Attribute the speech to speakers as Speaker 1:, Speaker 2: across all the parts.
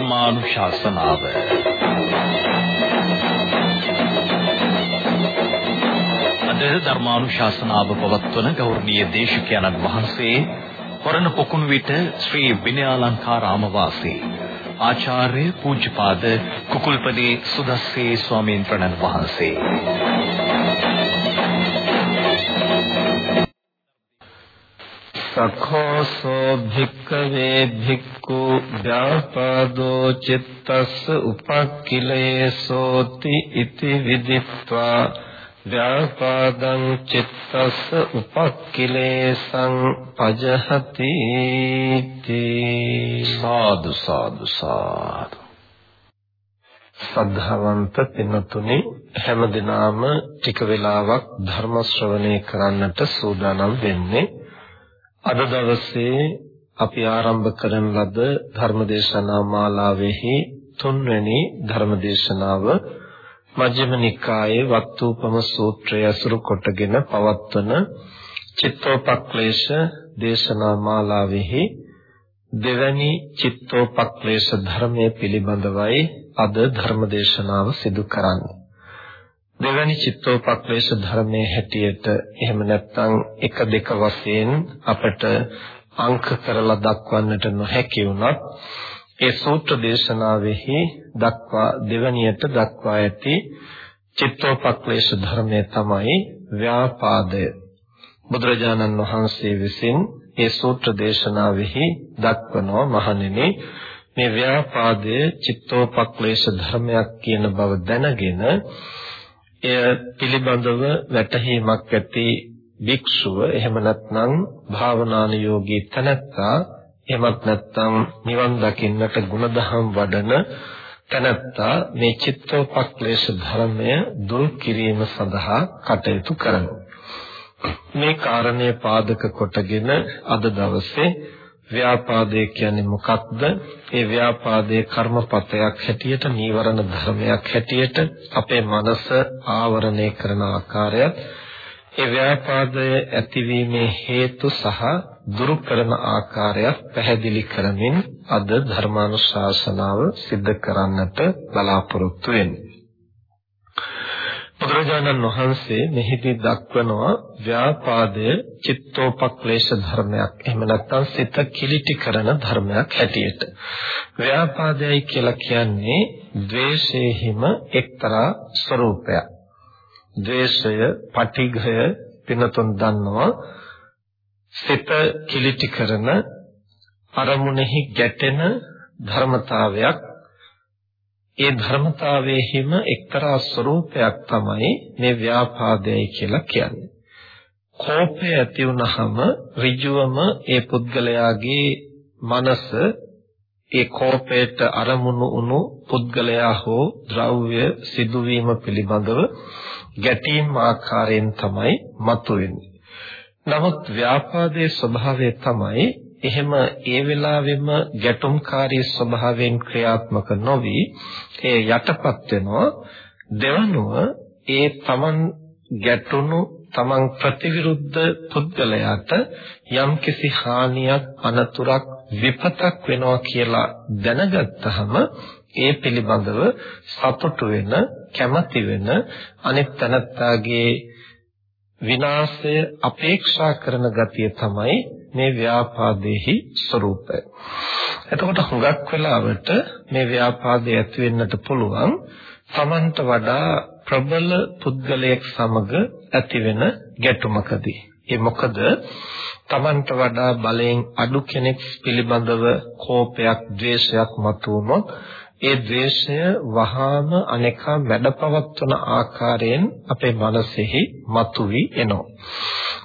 Speaker 1: ධර්මානුශාසනාව. අද ධර්මානුශාසනාව පවත්වන ගෞරවනීය දේශකයන්න් වහන්සේ පරණ පොකුණු විට ශ්‍රී විනයාලංකාරාම වාසී ආචාර්ය පූජ්‍යපාද කුකුල්පදී සුදස්සේ ස්වාමීන් වහන්සේ.
Speaker 2: සඛෝසෝ භික්ඛවේ භික්ඛු ව්‍යාපාදෝ චිත්තස්ස උපක්ඛිලේසෝති ඉති විදිත්වා ව්‍යාපාදං චිත්තස්ස උපක්ඛිලේසං පජහති සාදු සාදු සාදු. සද්ධාවන්ත පින්තුනි හැම දිනාම ටික වෙලාවක් ධර්ම ශ්‍රවණය කරන්නට සූදානම් වෙන්නේ අද දවසේ අපි ආරම්භ කරන ලද ධර්මදේශනා මාලාවෙහි තුන්වැනි ධර්මදේශනාව මජ්ක්‍ධිම නිකායේ වත්තුපම සූත්‍රය අසුරු කොටගෙන පවත්වන චිත්තෝපක්ලේශ දේශනා මාලාවෙහි දෙවැනි චිත්තෝපක්ලේශ ධර්මයේ පිළිබඳවයි අද ධර්මදේශනාව සිදු කරන්නේ. දෙවැනි චිත්තෝපක්ලේශ ධර්මයේ හැටියට එහෙම නැත්නම් එක දෙක වශයෙන් අපට අංක කරලා දක්වන්නට නොහැකි වුණත් ඒ සූත්‍ර දේශනාවෙහි දක්වා දෙවැනියට දක්වා ඇති චිත්තෝපක්ලේශ ධර්මය තමයි ව්‍යාපාදය. බුදුරජාණන් වහන්සේ විසින් ඒ සූත්‍ර දේශනාවෙහි දක්වනවා මහණෙනි මේ ව්‍යාපාදය චිත්තෝපක්ලේශ ධර්මයක් කියන බව දැනගෙන එය පිළිබඳව වැටහීමක් ඇති භික්ෂුව එහෙම නැත්නම් භාවනානුයෝගී තනත්තා එහෙමත් නැත්නම් නිවන් දකින්නට ගුණධම් වඩන තනත්තා මේ චිත්තෝපක්ලේශ ධර්මය දුල් කිරීම සඳහා කටයුතු කරනවා මේ කාරණය පාදක කොටගෙන අද දවසේ ව්‍යාපාදේ කියන්නේ මොකක්ද? ඒ ව්‍යාපාදයේ කර්මපතයක් හැටියට නීවරණ ධර්මයක් හැටියට අපේ මනස ආවරණය කරන ආකාරයත් ඒ ව්‍යාපාදය ඇතිවීමේ හේතු සහ දුරු කරන ආකාරයක් පැහැදිලි කරමින් අද ධර්මානුශාසනාව සිද්ධ කරන්නට බලාපොරොත්තු වෙන්නේ. බුදුරජාණන් වහන්සේ මෙහිදී දක්වනවා ව්‍යාපාදය චිත්තෝපක්ලේශ ධර්මයක් එහෙම නැත්නම් සිත කිලිටි කරන ධර්මයක් හැටියට ව්‍යාපාදයයි කියලා කියන්නේ ද්වේෂයෙහිම එක්තරා ස්වરૂපයක් ද්වේෂය පටිඝය පිනතුන් දන්නවා සිත කිලිටි කරන අරමුණෙහි ගැටෙන ධර්මතාවයක් ඒ ධර්මතාවයේහිම එක්තරා ස්වરૂපයක් තමයි මේ ව්‍යාපාදයයි කියලා කියන්නේ. කෝපය ඇති වුනහම ඍජුවම ඒ පුද්ගලයාගේ මනස ඒ කෝපයට අරමුණු වුණු පුද්ගලයා හෝ ද්‍රව්‍ය සිදුවීම පිළිබඳව ගැටීම් ආකාරයෙන් තමයි මතුවෙන්නේ. නමුත් ව්‍යාපාදයේ ස්වභාවය තමයි එහෙම ඒ වෙලාවෙම ගැටුම්කාරී ස්වභාවයෙන් ක්‍රියාත්මක නොවි ඒ යටපත් වෙනවා දෙවනුව ඒ තමන් ගැටුණු තමන් ප්‍රතිවිරුද්ධ පුද්ගලයාට යම්කිසි හානියක් අනතුරක් විපතක් වෙනවා කියලා දැනගත්තහම ඒ පිළිබඳව සතුටු වෙන කැමති වෙන අනිත් තනත්තාගේ විනාශය අපේක්ෂා කරන ගතිය තමයි මේ ව්‍යාපාදේහි ස්වરૂපය. එතකොට හුඟක් වෙලාවට මේ ව්‍යාපාදේ ඇති වෙන්නට පුළුවන් Tamanට වඩා ප්‍රබල පුද්ගලයෙක් සමග ඇතිවෙන ගැටුමකදී. ඒ මොකද Tamanට වඩා බලයෙන් අඩු කෙනෙක් පිළිබඳව කෝපයක්, ද්වේෂයක් මතුවුනොත් ඒ ද්වේෂය වහාම අනේකා මැඩපවත්වන ආකාරයෙන් අපේ මනසෙහි මතුවී එනවා.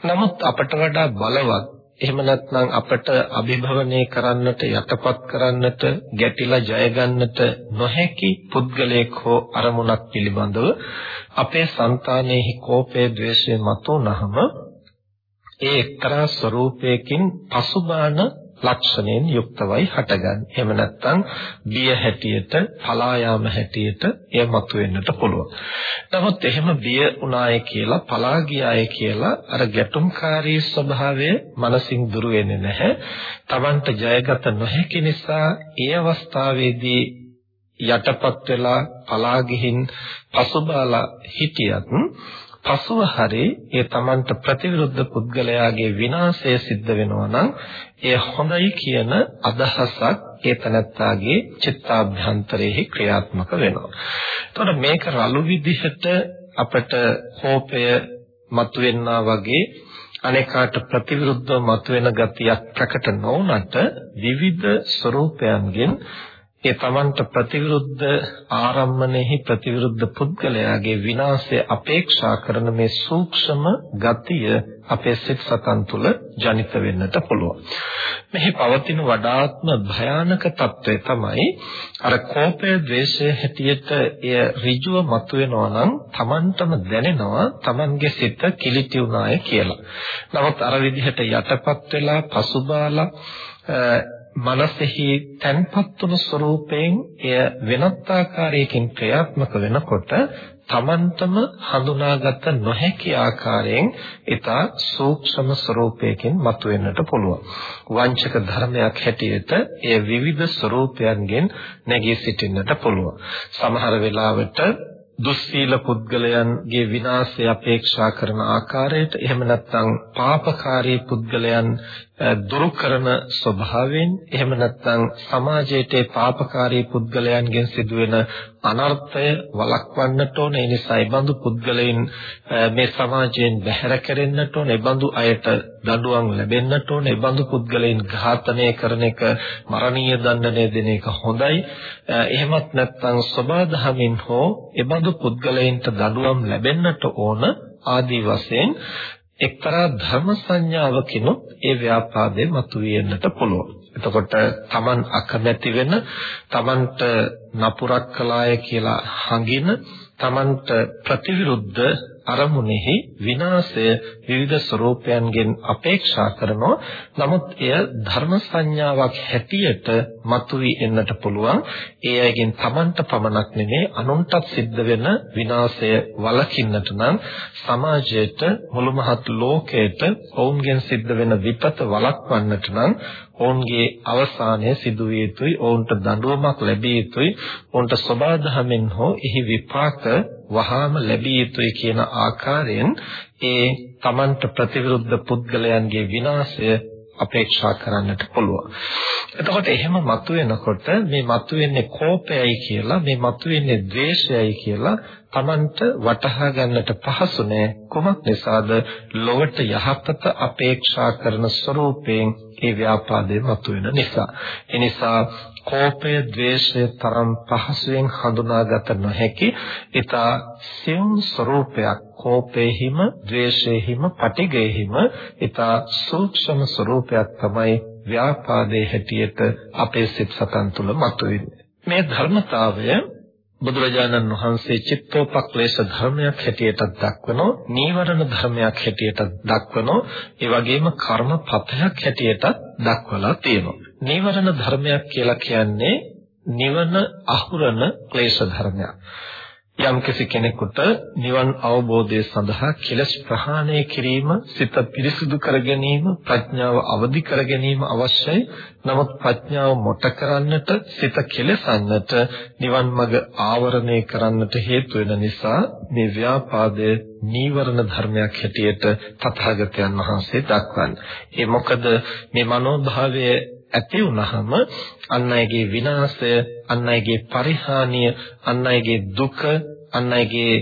Speaker 2: නමුත් අපට වඩා බලවත් එහෙම නැත්නම් අපට අභිභවනය කරන්නට යටපත් කරන්නට ගැටිලා ජය ගන්නට නොහැකි පුද්ගලයෙක් හෝ අරමුණක් පිළිබඳව අපේ సంతානෙහි කෝපය ද්වේෂය මතුවනහම ඒ එක්තරා ස්වરૂපයකින් පසුබාන ලක්ෂණයෙන් යුක්තවයි හටගන්නේ. එහෙම නැත්නම් බිය හැටියට, පලා යාම හැටියට එය මතුවෙන්නට පුළුවන්. නමුත් එහෙම බිය උනාය කියලා, පලා ගියාය කියලා අර ගැටුම්කාරී ස්වභාවය මනසින් දුර වෙන්නේ නැහැ. Tamanට ජයගත නොහැකි නිසා ඒ අවස්ථාවේදී යටපත් වෙලා පලා ගිහින් පසුබාලා හිටියත් පසුව හරි ඒ Tamanට ප්‍රතිවිරුද්ධ පුද්ගලයාගේ විනාශය සිද්ධ වෙනවා නම් ඒ හොඳයි කියන අදහසක් ඒ තනත්තාගේ චිත්තාභ්‍යන්තරයේ ක්‍රියාත්මක වෙනවා. එතකොට මේක රළු විදිහට අපට කෝපය මතුවෙනා වගේ අනේකාට ප්‍රතිවිරුද්ධව මතුවෙන ගතියක් ප්‍රකට නොවුනට විවිධ ස්වરૂපයන්ගෙන් ඒ තමන්ට ප්‍රතිවිරුද්ධ ආරම්මණයෙහි ප්‍රතිවිරුද්ධ පුද්ගලයාගේ විනාශය අපේක්ෂා කරන මේ සූක්ෂම ගතිය අපේ සිත් සතන් තුළ ජනිත වෙන්නට පුළුවන්. මෙහි පවතින වඩාත්ම භයානක తත්වය තමයි අර කෝපය, ද්වේෂය හැටියට එය ඍජුව මතුවෙනවා නම් Tamanටම දැනෙනවා Tamanගේ සිත කිලිටි වුණාය කියලා. නමුත් අර විදිහට යටපත් වෙලා පසුබාලා මනසෙහි තැන්පත් වුණු ස්වરૂපයෙන් එය වෙනත් ආකාරයකින් ක්‍රියාත්මක වෙනකොට තමන්ටම හඳුනාගත නොහැකි ආකාරයෙන් ඊතා සූක්ෂම ස්වરૂපයකින් මතුවෙන්නට පුළුවන්. වංචක ධර්මයක් හැටියට එය විවිධ ස්වરૂපයන්ගෙන් නැගී සිටින්නට පුළුවන්. සමහර වෙලාවට දුස්සීල පුද්ගලයන්ගේ විනාශය අපේක්ෂා කරන ආකාරයට එහෙම නැත්නම් පාපකාරී පුද්ගලයන් දුරු කරන ස්වභාවයෙන් එහෙම නැත්නම් සමාජයේ පාපකාරී පුද්ගලයන්ගෙන් සිදුවෙන අනර්ථය වළක්වන්නට ඕන. ඒ නිසා ඒ බඳු පුද්ගලයන් මේ සමාජයෙන් බැහැර කරෙන්නට ඕන. ඒ බඳු අයට දඬුවම් ලැබෙන්නට ඕන. ඒ බඳු පුද්ගලයන් ඝාතනය කරන එක මරණීය දඬනය දෙන එක හොඳයි. එහෙමත් නැත්නම් සබාධමින් හෝ ඒ බඳු පුද්ගලයන්ට දඬුවම් ලැබෙන්නට ඕන ආදී වශයෙන් එක්තරා ධර්ම සංඥාවකිනුත් ඒ ව්‍යාපාදේ මතුවෙන්නට පුළුවන්. එතකොට Taman අකමැති වෙන Tamanට නපුරක් කළාය කියලා හඟින Tamanට ප්‍රතිවිරුද්ධ අරමුණෙහි විනාශය විවිධ ස්වરૂපයන්ගෙන් අපේක්ෂා කරනවා. නමුත් එය ධර්ම සංඥාවක් හැටියට මතුවී එන්නට පුළුවන්. ඒ අයගෙන් Tamanට පමණක් නෙමෙයි අනුන්ටත් සිද්ධ වෙන විනාශය වළකින්නට නම් සමාජයට මුළු මහත් ලෝකයට ඔවුන්ගෙන් සිද්ධ වෙන විපත වළක්වන්නට නම් ඔවුන්ගේ අවසානය සිදු විය යුතුයි ඔවුන්ට දඬුවමක් ලැබිය යුතුයි ඔවුන්ට සබාධමෙන් හෝ එහි විපාක වහාම ලැබිය යුතුයි කියන ආකාරයෙන් ඒ Tamanට ප්‍රතිවිරුද්ධ පුද්ගලයන්ගේ විනාශය අපේක්ෂා කරන්නට පුළුවන්. එතකොට එහෙම මතුවෙනකොට මේ මතුවෙන්නේ කෝපයයි කියලා මේ මතුවෙන්නේ ද්වේෂයයි කියලා Tamanට වටහා ගන්නට පහසු නෑ කොමක් නිසාද ලොවට යහපත අපේක්ෂා කරන ස්වરૂපයෙන් ඒ ව්‍යාපාදේ මතුවෙන නිසා. ඒ නිසා කෝපය, ද්වේෂය තරම් පහසුවෙන් හඳුනාගත නොහැකි ඊට සියුම් ස්වરૂපයක් කෝපේහිම, ද්වේෂේහිම, පටිඝේහිම ඊට සූක්ෂම ස්වરૂපයක් තමයි ව්‍යාපාදයේ හැටියට අපේ සිත් සතන් තුළ මතුවෙන්නේ. මේ ධර්මතාවය බුදුරජාණන් වහන්සේ චිත්තෝපක්ලේශ ධර්මයක් හැටියට දක්වනෝ නීවරණ ධර්මයක් හැටියට දක්වනෝ ඒ වගේම කර්මපතයක් හැටියට දක්වලා තියෙනවා නීවරණ ධර්මයක් කියලා කියන්නේ නිවන අහුරන ක්ලේශ ධර්මයක් යම්කිසි කෙනෙකුට නිවන් අවබෝධය සඳහා කෙලස් ප්‍රහාණය කිරීම, සිත පිරිසිදු කර ගැනීම, ප්‍රඥාව අවදි කර ගැනීම අවශ්‍යයි. නමුත් ප්‍රඥාව මොට කරන්නට, සිත කෙලසන්නට, නිවන් මඟ ආවරණය කරන්නට හේතු වෙන නිසා මේ ව්‍යාපාදය නීවරණ ධර්මයක් හැටියට තථාගතයන් වහන්සේ දක්වන්නේ. ඒ මොකද මේ මනෝභාවය ඇති වුනහම අන් අයගේ විනාශය, අන් අයගේ පරිහානිය, අන් අයගේ දුක, අන් අයගේ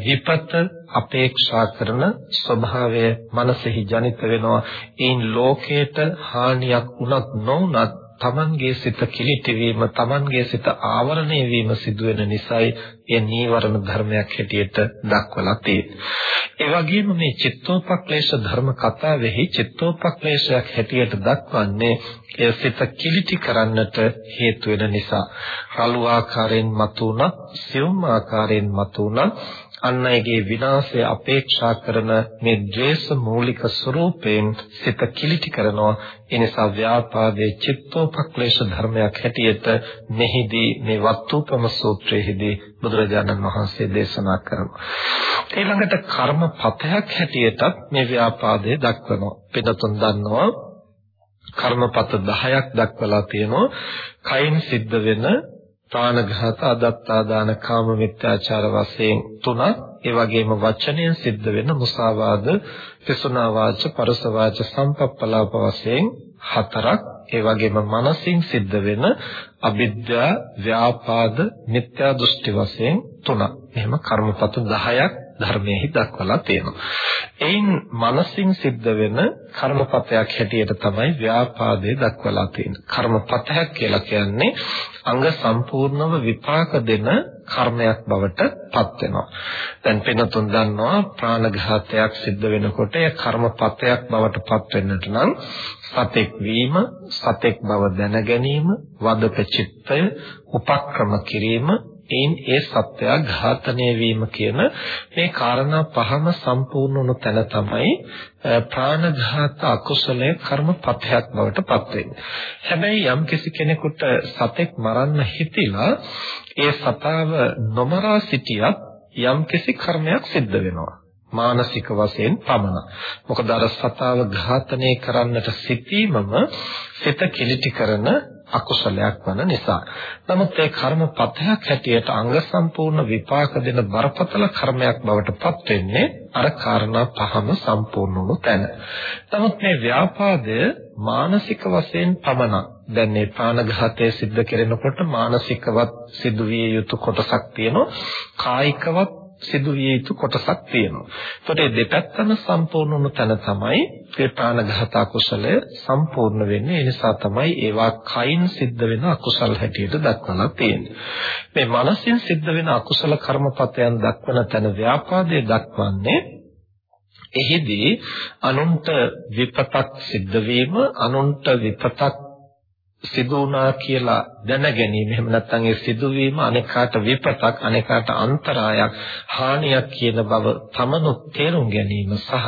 Speaker 2: විපත අපේක්ෂා කරන ස්වභාවය මනසෙහි ජනිත වෙනවා. ඒන් ලෝකයට හානියක් වුණත් නොවුණත් තමන්ගේ සිත කිලිටි වීම තමන්ගේ සිත ආවරණය වීම සිදුවෙන නිසායි ඒ නීවරණ ධර්මයක් හැටියට දක්වලා තියෙන්නේ. ඒ වගේම මේ චිත්තෝපක්ලේශ ධර්ම කතාවෙහි චිත්තෝපක්ලේශයක් හැටියට දක්වන්නේ ඒ සිත කිලිටි කරන්නට හේතු වෙන නිසා රළු ආකාරයෙන් මතුණත් සියුම් ආකාරයෙන් මතුණත් අන් අයගේ විනාශය අපේක්ෂා කරන මේ ද්වේෂ මූලික ස්වરૂපයෙන් සිත කිලිටි කරනවා. ඒ නිසා ව්‍යාපාදයේ චිත්තෝපක්ලේශ ධර්මයක් හැටියට මෙහිදී මේ වත්තුපම සූත්‍රයේදී බුදුරජාණන් වහන්සේ දේශනා කරනවා. ඊළඟට කර්මපතයක් හැටියටත් මේ ව්‍යාපාදය දක්වනවා. පිටතුන් දන්නවා කර්මපත 10ක් දක්වලා තියෙනවා. කයින් සිද්ධ වෙන ප්‍රාණඝාත අදත්තාදාන කාම මිත්‍යාචාර වශයෙන් තුනක්. ඒ වගේම වචනයෙන් සිද්ධ වෙන මුසාවාද පිසුනා වාච පරස වාච සම්පප්පලාප වශයෙන් හතරක්. ඒ වගේම මනසින් සිද්ධ වෙන අවිද්‍යා ව්‍යාපාද මිත්‍යා දෘෂ්ටි වශයෙන් තුනක්. එහෙම කර්මපත 10ක් ධර්මයේ දක්වලා තියෙනවා. එයින් මනසින් සිද්ධ වෙන කර්මපතයක් හැටියට තමයි ව්‍යාපාදේ දක්වලා තියෙන්නේ. කර්මපතයක් කියලා කියන්නේ අංග සම්පූර්ණව විපාක දෙන කර්මයක් බවට පත් වෙනවා. දැන් පිනතුන් දන්නවා ප්‍රාණඝාතයක් සිද්ධ වෙනකොට ඒ කර්මපතයක් බවට පත් වෙන්නට නම් සතෙක් වීම, සතෙක් බව දැන ගැනීම, වදක චිත්තය, උපක්‍රම කිරීම, එයින් ඒ සත්‍යය ඝාතනය වීම කියන මේ කාරණා පහම සම්පූර්ණ වුණු තැන තමයි ප්‍රාණඝාත අකුසලයේ කර්මපතයක් බවට පත් වෙන්නේ. හැබැයි යම් කිසි කෙනෙකුට සතෙක් මරන්න හිතිලා ඒ සතාව නොමරා සිටියත් යම් කිසි කර්මයක් සිද්ධ වෙනවා. මානසික වශයෙන් පමණ. මොකද අර සතාව ඝාතනය කරන්නට සිටීමම සිත කිලිටි කරන අකුසලයක් වන නිසා. නමුත් ඒ කර්මපතයක් හැටියට අංග සම්පූර්ණ විපාක දෙන බරපතල කර්මයක් බවට පත් වෙන්නේ අර කාරණා පහම සම්පූර්ණ වුණු තැන. නමුත් මේ ව්‍යාපාදය මානසික වශයෙන් පමණක් දැන් මේ ප්‍රාණඝාතය සිද්ධ කරනකොට මානසිකවත් සිදුවිය යුතු කොටසක් තියෙනවා කායිකවත් සිදුවිය යුතු කොටසක් තියෙනවා. ඒකට මේ දෙපැත්තම සම්පූර්ණ වුණු තැන තමයි ඒ ප්‍රාණඝාත අකුසලය සම්පූර්ණ වෙන්නේ. ඒ නිසා තමයි ඒවා කයින් සිද්ධ වෙන අකුසල හැටියට දක්වලා තියෙන්නේ. මේ මනසින් සිද්ධ වෙන අකුසල කර්මපතයන් දක්වන තැන ව්‍යාපාදයේ දක්වන්නේ එහිදී අනුන්ට විපතක් සිද්ධ වීම අනුන්ට විපතක් සිදු වුණා කියලා දැන ගැනීම එහෙම නැත්නම් ඒ සිදුවීම අනේකාට විපතක් අනේකාට අන්තරායක් හානියක් කියන බව තමනුත් තේරුම් ගැනීම සහ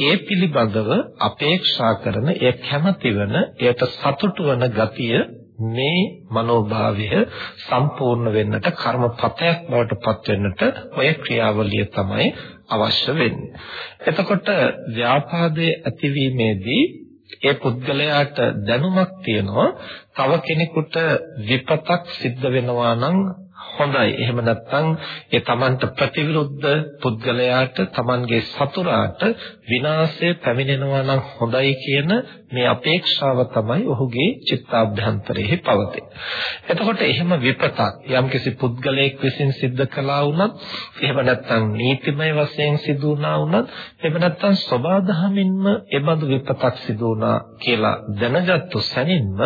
Speaker 2: ඒ පිළිබඳව අපේක්ෂා කරන ඒ කැමැති වන එයට සතුටු වන ගතිය මේ මනෝභාවය සම්පූර්ණ වෙන්නට කර්මපතයක් බවට පත් වෙන්නට ඔය ක්‍රියාවලිය තමයි අවශ්‍ය වෙන්නේ. එතකොට ව්‍යාපාදයේ ඇතිවීමේදී ඒ පුද්ගලයාට දැනුමක් තියෙනවා. තව කෙනෙකුට විපතක් සිද්ධ වෙනවා නම් හොඳයි. එහෙම නැත්නම් ඒ Tamanට ප්‍රතිවිරුද්ධ පුද්ගලයාට Tamanගේ සතුරාට විනාශය පැමිණෙනවා නම් හොඳයි කියන මේ අපේක්ෂාව තමයි ඔහුගේ චිත්තාභ්‍යන්තරයේ පවතින. එතකොට එහෙම විපතක් යම්කිසි පුද්ගලයෙක් විසින් සිද්ධ කළා වුණත් එහෙම නැත්නම් නීතිමය වශයෙන් සිදු වුණා වුණත් එහෙම නැත්නම් සබාධමින්ම එබඳු විපතක් සිදු වුණා කියලා දැනගත්තු සැනින්ම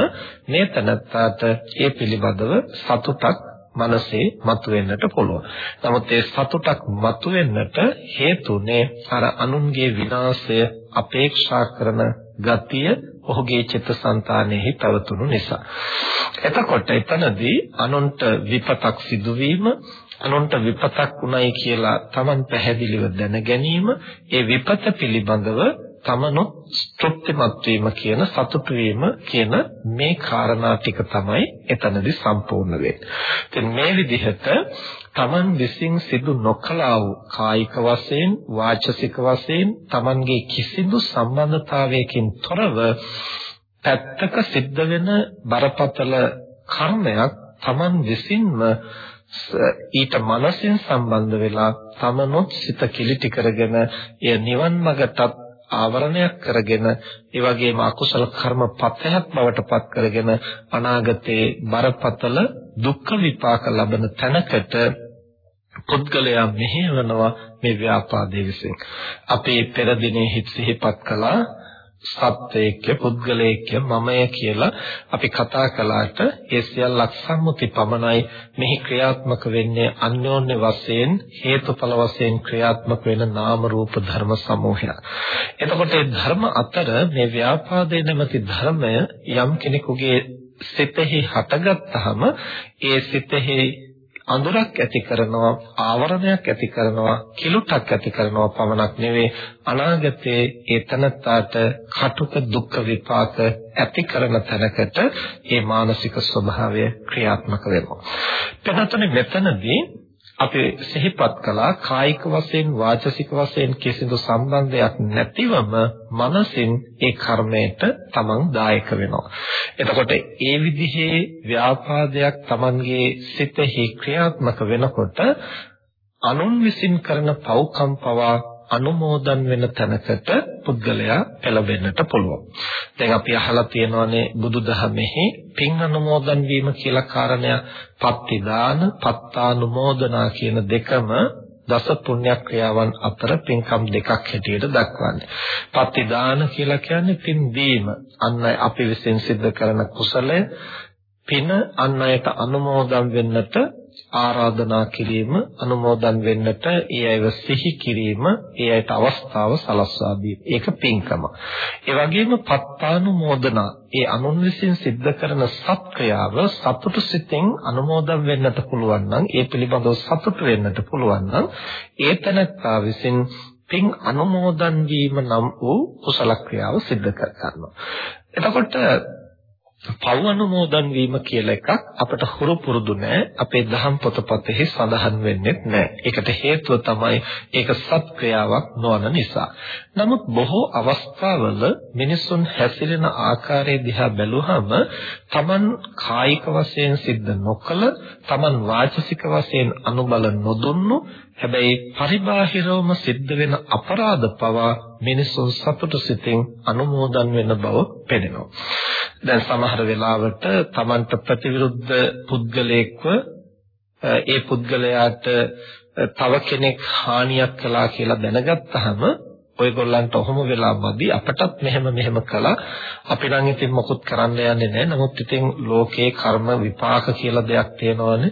Speaker 2: මේ තනත්තාට ඒ පිළිබඳව සතුටක් මනසේ මතුවෙන්නට පුළුවන්. නමුත් ඒ සතුටක් මතුවෙන්නට හේතුනේ අර අනුන්ගේ විනාශය අපේක්ෂා කරන ගතිය ඔහුගේ චිත්තසංතානෙහි පැවතුණු නිසා. එතකොට එතනදී අනුන්ට විපතක් සිදුවීම අනුන්ට විපතක් උනායි කියලා Taman පැහැදිලිව දැන ගැනීම ඒ විපත පිළිබඳව තමනොත් තෘප්තිමත් වීම කියන සතුටු වීම කියන මේ කාරණා ටික තමයි එතනදී සම්පූර්ණ වෙන්නේ. ඉතින් මේ විදිහට තමන් විසින් සිදු නොකළා වූ කායික වශයෙන් වාචසික වශයෙන් තමන්ගේ කිසිදු සම්බන්ධතාවයකින් තොරව පැත්තක සිද්ධ වෙන බරපතල කර්මයක් තමන් විසින්ම ඊට මනසින් සම්බන්ධ වෙලා තමනොත් සිත කිලිටි කරගෙන එය නිවන් මඟටත් ආවරණයක් කරගෙන ඒ වගේම අකුසල කර්ම පතයක් බවට පත් කරගෙන අනාගතේ බරපතල දුක්ඛ විපාක ලබන තැනකට පුද්ගලයා මෙහෙවනවා මේ ව්‍යාපාදයේ විසින්. අපේ පෙර දිනේ හිත සිහිපත් කළා. සත්‍යයක පුද්ගලයක මමය කියලා අපි කතා කළාට ඒ සියල්ලක් සම්මුති පමණයි මෙහි ක්‍රියාත්මක වෙන්නේ අන්‍යෝන්‍ය වශයෙන් හේතුඵල වශයෙන් ක්‍රියාත්මක වෙන නාම රූප ධර්ම සමූහයක්. එතකොට මේ ධර්ම අතර මේ ව්‍යාපාදේ නැමැති ධර්මය යම් කෙනෙකුගේ සිතෙහි හටගත්තාම ඒ සිතෙහි අඳුරක් ඇති කරනවා ආවරණයක් ඇති කරනවා කිලුටක් ඇති කරනවා පමණක් නෙවෙයි අනාගතයේ ඒ තනත්තාට කටුක දුක් විපාක ඇති කරන තැනකට මේ මානසික ස්වභාවය ක්‍රියාත්මක වෙනවා. එතනතනේ මෙතනදී අපි සිහිපත් කළා කායික වශයෙන් වාචසික වශයෙන් කිසිදු සම්බන්ධයක් නැතිවම මනසින් ඒ කර්මයට තමන් දායක වෙනවා. එතකොට ඒ විදිහේ ව්‍යාපාදයක් තමන්ගේ සිතෙහි ක්‍රියාත්මක වෙනකොට අනුන් විසින් කරන පව්කම් පවා අනුමෝදන් වෙන තැනකට පුද්ගලයා පෙළඹෙන්නට පුළුවන්. දැන් අපි අහලා තියෙනවානේ බුදුදහමෙහි පින් අනුමෝදන් වීම කියලා කාරණය පත්තිදාන, පත්තානුමෝදනා කියන දෙකම දස පුණ්‍ය ක්‍රියාවන් අතර පින්කම් දෙකක් හැටියට දක්වන්නේ. පත්තිදාන කියලා කියන්නේ පින් දීම. අන්න අපි විසින් සිද්ධ කරන කුසලය පින අන් අයට අනුමෝදන් වෙන්නට ආරාධනා කිරීම අනුමෝදන් වෙන්නට ඒ අයව සිහි කිරීම ඒ අයට අවස්ථාව සලස්වා දීම. ඒක පින්කම. ඒ වගේම පත්තානුමෝදනා ඒ අනුන් විසින් සිද්ධ කරන සත්ක්‍රියාව සතුටු සිතෙන් අනුමෝදන් වෙන්නට පුළුවන් නම් ඒ පිළිබඳව සතුටු වෙන්නට පුළුවන් නම් ඒ තැනත්තා විසින් පින් අනුමෝදන් වීම නම් වූ කුසල ක්‍රියාව සිද්ධ කර ගන්නවා. එතකොට පව් අනුමෝදන් වීම කියලා එකක් අපට හුරු පුරුදු නැහැ අපේ දහම් පොතපතෙහි සඳහන් වෙන්නේ නැහැ. ඒකට හේතුව තමයි ඒක සත්ක්‍රියාවක් නොවන නිසා. නමුත් බොහෝ අවස්ථාවල මිනිසුන් හැසිරෙන ආකාරය දිහා බැලුවහම Taman කායික වශයෙන් සිද්ධ නොකළ Taman වාචසික වශයෙන් අනුබල නොදුන්නු හැබැයි පරිබාහිරවම සිද්ධ වෙන අපරාධ පවා මිනිසුන් සතුටු සිතින් අනුමෝදන් වෙන බව පෙනෙනවා. දැන් සමහර වෙලාවට Tamanට ප්‍රතිවිරුද්ධ පුද්ගලයෙක්ව ඒ පුද්ගලයාට තව කෙනෙක් හානියක් කළා කියලා දැනගත්තාම ඔයගොල්ලන්ට ඔහොම වෙලා මදි අපටත් මෙහෙම මෙහෙම කළා. අපි නම් ඉතින් මොකුත් කරන්න යන්නේ නැහැ. නමුත් ඉතින් ලෝකේ කර්ම විපාක කියලා දෙයක් තියෙනවනේ.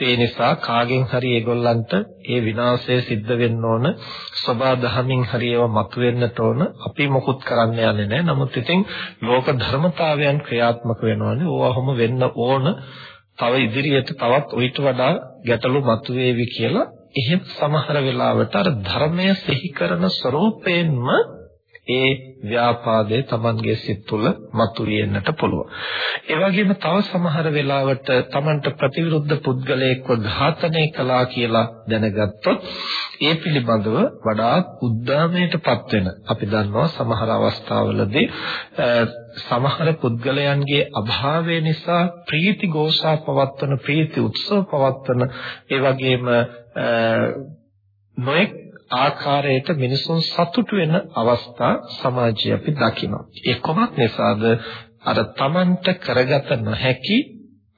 Speaker 2: ඒ නිසා කාගෙන් හරි ඒගොල්ලන්ට ඒ විනාශය සිද්ධ වෙන්න ඕන. සබා දහමින් හරි ඒවා මතුවෙන්නට ඕන. අපි මොකුත් කරන්න යන්නේ නැහැ. නමුත් ඉතින් ලෝක ධර්මතාවයන් ක්‍රියාත්මක වෙනවනේ. ඕවහම වෙන්න ඕන. තව ඉදිරියට තවත් ඊට වඩා ගැටලු මතුවේවි කියලා එහෙම සමහර වෙලාවට අර ධර්මය සිහි කරන ස්වરૂපයෙන්ම ඒ ව්‍යාපාදයේ Tamanගේ සිත් තුළ මතුවෙන්නට පුළුවන්. ඒ වගේම තව සමහර වෙලාවට Tamanට ප්‍රතිවිරුද්ධ පුද්ගලයෙක්ව ඝාතනය කළා කියලා දැනගත්තොත් ඒ පිළිබඳව වඩාත් උද්දාමයටපත් වෙන අපි දන්නවා සමහර අවස්ථාවලදී සමහර පුද්ගලයන්ගේ අභාවය නිසා ප්‍රීති ഘോഷා පවත්වන ප්‍රීති උත්සව පවත්වන ඒ වගේම නොඑක් ආකාරයට මිනිසුන් සතුටු වෙන අවස්ථා සමාජයේ අපි දකිනවා. ඒ කොමත් නිසාද අර Tamanට කරගත නොහැකි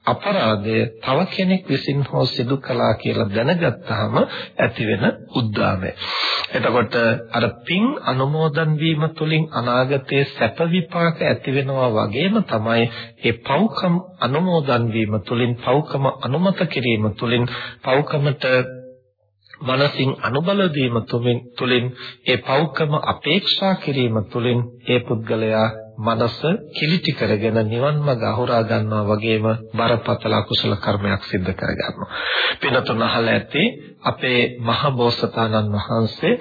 Speaker 2: අපරාධය තව කෙනෙක් විසින් හෝ සිදු කළා කියලා දැනගත්තාම ඇතිවෙන උද්දාමය. එතකොට අර පින් අනුමෝදන් වීම තුළින් අනාගතයේ සැප විපාක ඇති වෙනවා වගේම තමයි ඒ පව්කම් අනුමෝදන් වීම තුළින් පව්කම අනුමත කිරීම තුළින් පව්කමට මනසින් අනුබල දීම තුළින් ඒ පෞකම අපේක්ෂා කිරීම තුළින් ඒ පුද්ගලයා මනස කිලිටි කරගෙන නිවන් මඟ අහුරා ගන්නවා වගේම බරපතල අකුසල කර්මයක් සිද්ධ කර ගන්නවා. පිනතුන අහලා ඇති අපේ මහ බෝසතාණන් වහන්සේ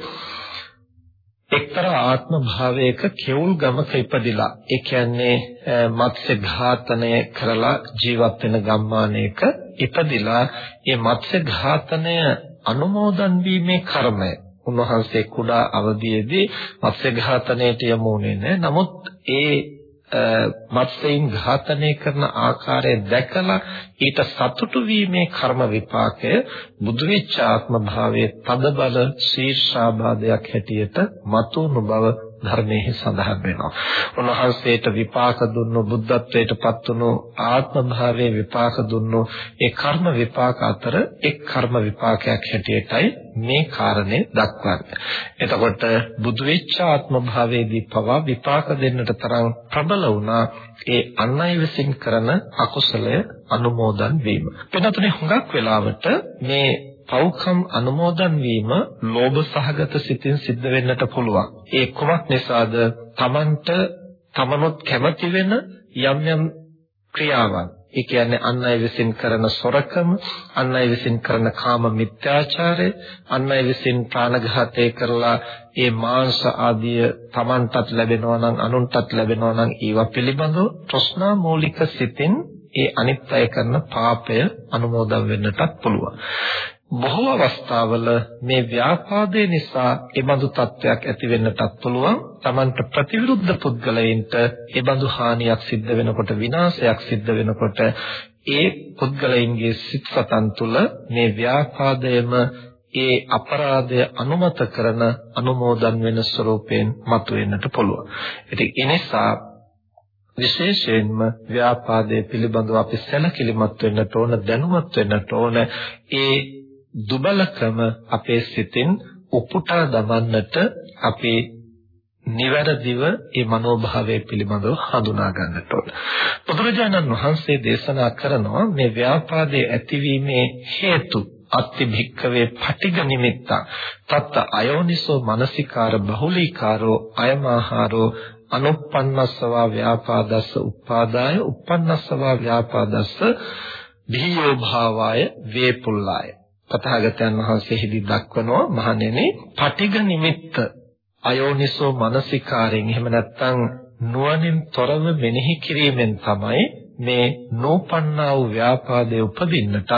Speaker 2: එක්තරා ආත්ම භාවයක කෙවුල් ගමක ඉපදිලා ඒ කියන්නේ මත්ස්‍ය ඝාතනය කරලා ජීවත් වෙන ගම්මානයක ඉපදිලා ඒ මත්ස්‍ය ඝාතනය අනුමෝදන් වීමේ කර්මය උන්වහන්සේ කුඩා අවදියේදී මත්ස්‍ය ඝාතනයට යමුනේ නැහැ. නමුත් ඒ මත්ස්‍යයන් ඝාතනය කරන ආකාරය දැකලා ඊට සතුටු වීමේ කර්ම විපාකය බුදු වෙච්ච ආත්ම භාවයේ තදබල ශීර්ෂාබාධයක් හැටියට මතුණු බව ධර්මයේ සඳහන් වෙනවා. උන්වහන්සේට විපාක දුන්නු බුද්ධත්වයට පත් වුණු ආත්ම භාවයේ විපාක දුන්නු ඒ කර්ම විපාක අතර එක් කර්ම විපාකයක් හැටියටයි මේ කාරණේ දක්වන්නේ. එතකොට බුදු වෙච්ච ආත්ම භාවයේදී පවා විපාක දෙන්නට තරම් ප්‍රබල වුණා ඒ අන් අය විසින් කරන අකුසලය අනුමෝදන් වීම. වෙනතුනේ හුඟක් වෙලාවට මේ පව්කම් අනුමෝදන් වීම ලෝභ සහගත සිතින් සිද්ධ වෙන්නට පුළුවන්. ඒ කොමත් නිසාද? Tamanට තමනොත් කැමති වෙන යම් යම් ක්‍රියාවන් ඒ කියන්නේ අන් අය විසින් කරන සොරකම, අන් අය විසින් කරන කාම මිත්‍යාචාරය, අන් අය විසින් ප්‍රාණඝාතය කරලා ඒ මාංශ ආදිය Tamanටත් ලැබෙනවා නම් අනුන්ටත් ලැබෙනවා නම් ඒවා පිළිබඳව ප්‍රශ්නා මූලික සිතින් ඒ අනිත් අය කරන පාපය අනුමෝදන් වෙන්නටත් පුළුවන්. බොහෝ අවස්ථාවල මේ ව්‍යාපාදේ නිසා ඒබඳු තත්වයක් ඇති වෙන්නටත් පුළුවන්. Tamanට ප්‍රතිවිරුද්ධ පුද්ගලයින්ට ඒබඳු හානියක් සිද්ධ වෙනකොට විනාශයක් සිද්ධ වෙනකොට ඒ පුද්ගලයින්ගේ සිත් සතන් තුළ මේ ව්‍යාපාදයම ඒ අපරාධය අනුමත කරන අනුමෝදන් වෙන ස්වરૂපයෙන් මතුවෙන්නට පුළුවන්. ඉතින් ඒ නිසා විශේෂයෙන්ම ව්‍යාපාදයේ පිළිබඳව අපි සැලකිලිමත් වෙන්නට ඕන දැනුවත් වෙන්නට ඕන ඒ දුබලකම අපේ සිතින් උපුටා දමන්නට අපි නිවැරදිව ඒ මනෝභාවය පිළිබඳව හඳුනා ගන්නට ඕන. බුදුරජාණන් වහන්සේ දේශනා කරනවා මේ ව්‍යාපාදයේ ඇතිවීමේ හේතු අත්ති භික්කවේ පටිග නිමිත්ත තත්ත අයෝනිසෝ මනසිකාර බහුලීකාරෝ අයමාහාරෝ අනුප්පන්නස්සවා ව්‍යාපාදස්ස උපාදාය උප්පන්නස්සවා ව්‍යාපාදස්ස බිහියෝ භාවාය වේපුල්ලාය තථාගතයන් වහන්සේෙහිදී දක්වනවා මහණෙනි පටිග නිමිත්ත අයෝනිසෝ මනසිකාරයෙන් එහෙම නැත්නම් නුවණින් තොරව මෙනෙහි කිරීමෙන් තමයි මේ නෝපන්නා වූ ව්‍යාපාදයේ උපදින්නටත්